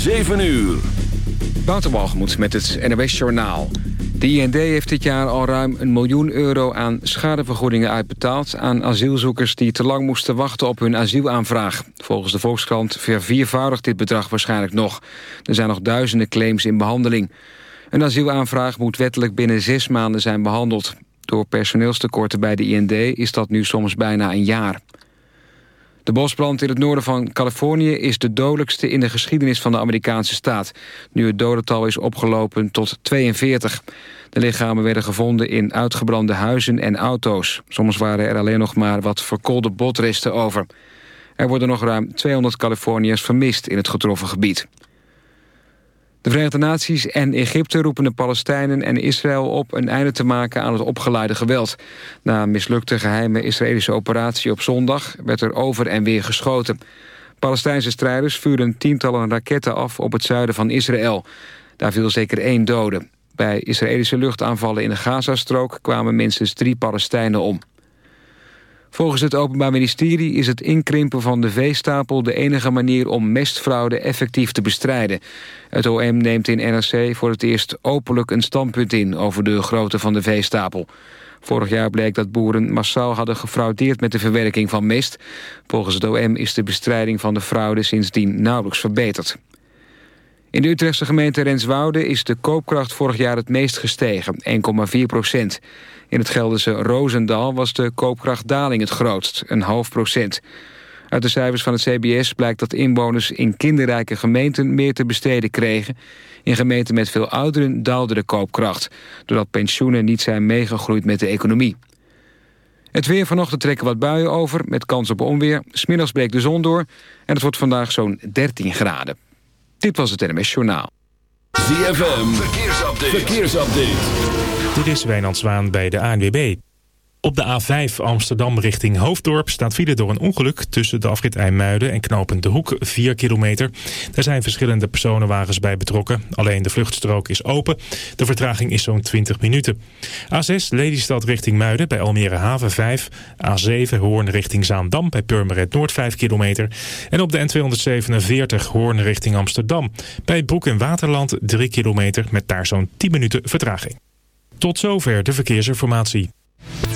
7 uur. Wouter met het NOS Journaal. De IND heeft dit jaar al ruim een miljoen euro aan schadevergoedingen uitbetaald... aan asielzoekers die te lang moesten wachten op hun asielaanvraag. Volgens de Volkskrant verviervoudigt dit bedrag waarschijnlijk nog. Er zijn nog duizenden claims in behandeling. Een asielaanvraag moet wettelijk binnen zes maanden zijn behandeld. Door personeelstekorten bij de IND is dat nu soms bijna een jaar. De bosbrand in het noorden van Californië is de dodelijkste in de geschiedenis van de Amerikaanse staat. Nu het dodental is opgelopen tot 42. De lichamen werden gevonden in uitgebrande huizen en auto's. Soms waren er alleen nog maar wat verkoolde botresten over. Er worden nog ruim 200 Californiërs vermist in het getroffen gebied. De Verenigde Naties en Egypte roepen de Palestijnen en Israël op... een einde te maken aan het opgeleide geweld. Na een mislukte geheime Israëlische operatie op zondag... werd er over en weer geschoten. Palestijnse strijders vuurden tientallen raketten af op het zuiden van Israël. Daar viel zeker één dode. Bij Israëlische luchtaanvallen in de Gazastrook kwamen minstens drie Palestijnen om. Volgens het Openbaar Ministerie is het inkrimpen van de veestapel... de enige manier om mestfraude effectief te bestrijden. Het OM neemt in NRC voor het eerst openlijk een standpunt in... over de grootte van de veestapel. Vorig jaar bleek dat boeren massaal hadden gefraudeerd met de verwerking van mest. Volgens het OM is de bestrijding van de fraude sindsdien nauwelijks verbeterd. In de Utrechtse gemeente Renswoude is de koopkracht vorig jaar het meest gestegen, 1,4 procent. In het Gelderse Roosendaal was de koopkrachtdaling het grootst, een half procent. Uit de cijfers van het CBS blijkt dat inwoners in kinderrijke gemeenten meer te besteden kregen. In gemeenten met veel ouderen daalde de koopkracht, doordat pensioenen niet zijn meegegroeid met de economie. Het weer vanochtend trekken wat buien over, met kans op onweer. Smiddags breekt de zon door en het wordt vandaag zo'n 13 graden. Dit was het NMS Journaal. ZFM, verkeersupdate. verkeersupdate. Dit is Wijnand Zwaan bij de ANWB. Op de A5 Amsterdam richting Hoofddorp staat file door een ongeluk tussen de afrit IJmuiden en knooppunt De Hoek, 4 kilometer. Daar zijn verschillende personenwagens bij betrokken. Alleen de vluchtstrook is open. De vertraging is zo'n 20 minuten. A6 Lelystad richting Muiden bij Almere Haven 5. A7 Hoorn richting Zaandam bij Purmerend Noord 5 kilometer. En op de N247 Hoorn richting Amsterdam bij Broek en Waterland 3 kilometer met daar zo'n 10 minuten vertraging. Tot zover de verkeersinformatie.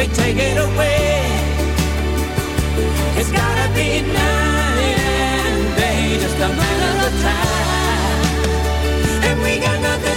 we take it away. It's gotta be night and day, just a matter of time. And we got nothing.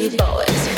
Nasty boys.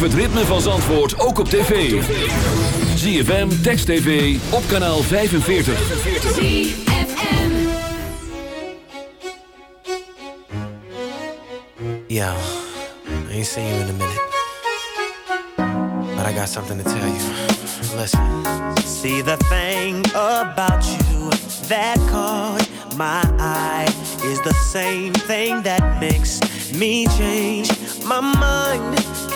Het ritme van Zandvoort ook op tv. ZFM, Text TV, op kanaal 45. Yo, I ain't seen in a minute. But I got something to tell you. Listen. See the thing about you that caught my eye is the same thing that makes me change my mind.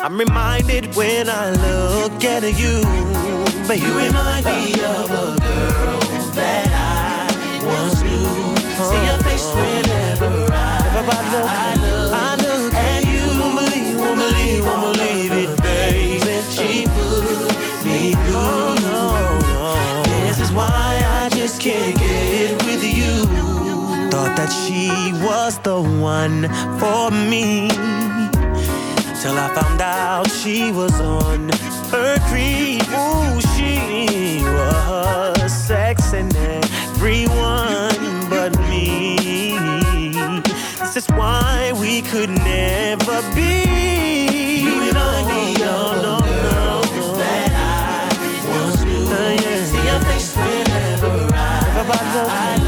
I'm reminded when I look at you, but you remind me of a girl that I once knew. See your face whenever I, I look, I look and you. Won't believe, won't believe, won't believe it, baby. She put me through. This is why I just can't get it with you. Thought that she was the one for me. Till I found out she was on her creep. Ooh, she was sexing everyone but me. This is why we could never be. You me of no, no, no. that I once knew. Uh, See your face whenever I, I, I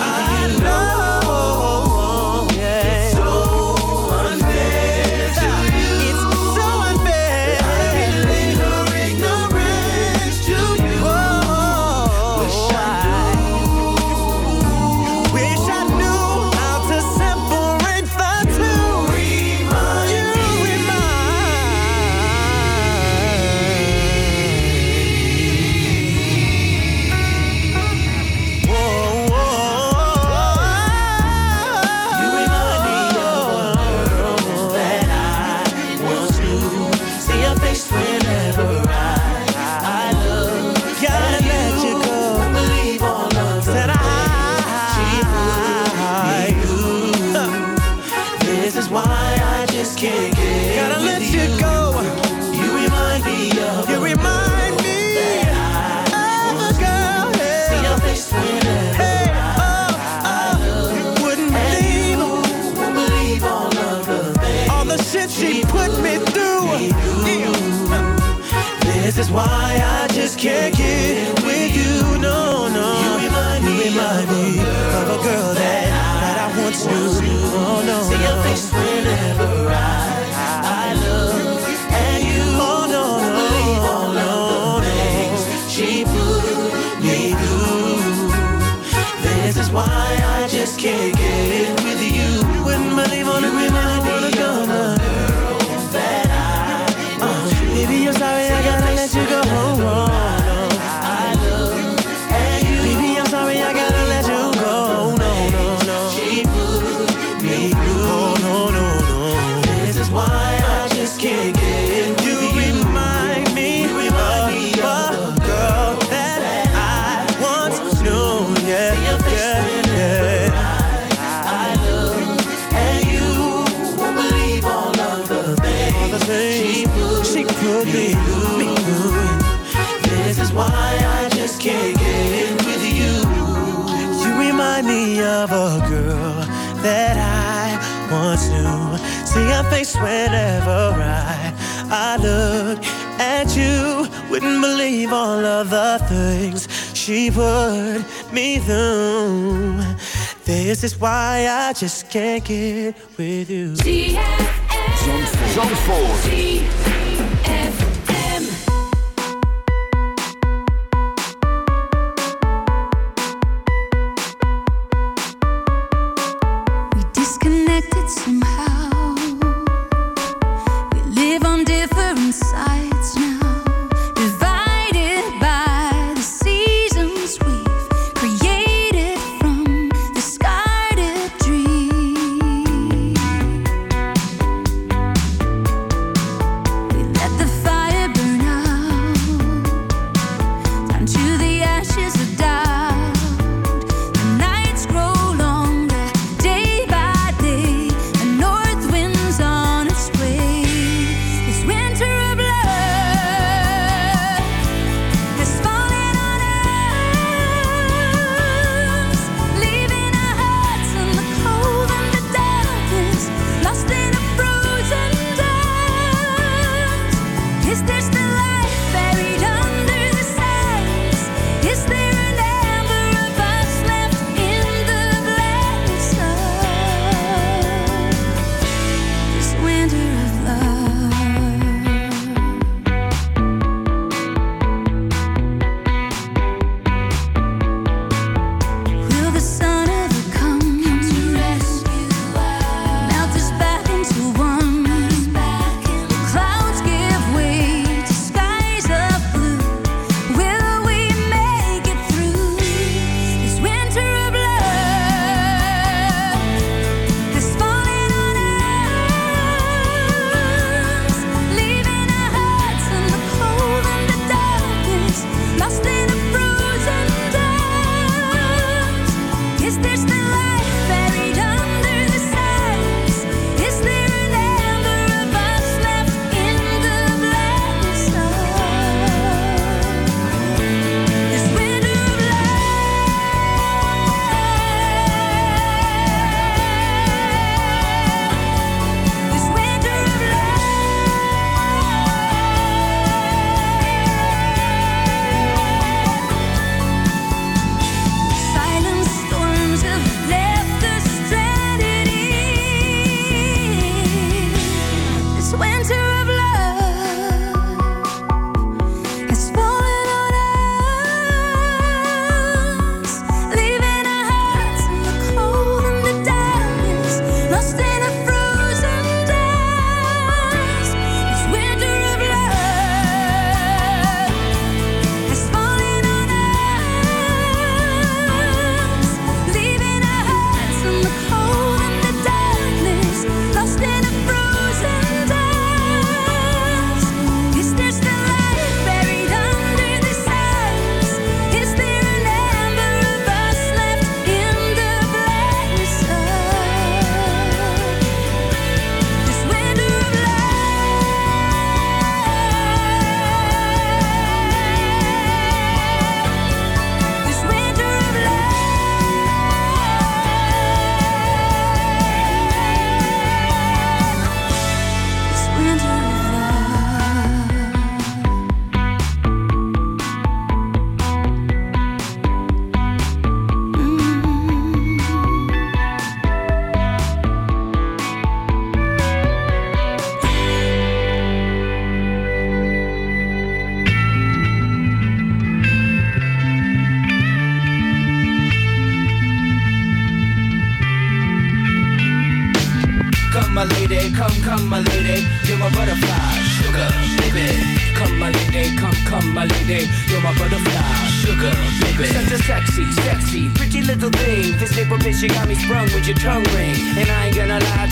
make it of all of the things she put me through. This is why I just can't get with you. Zandvoort.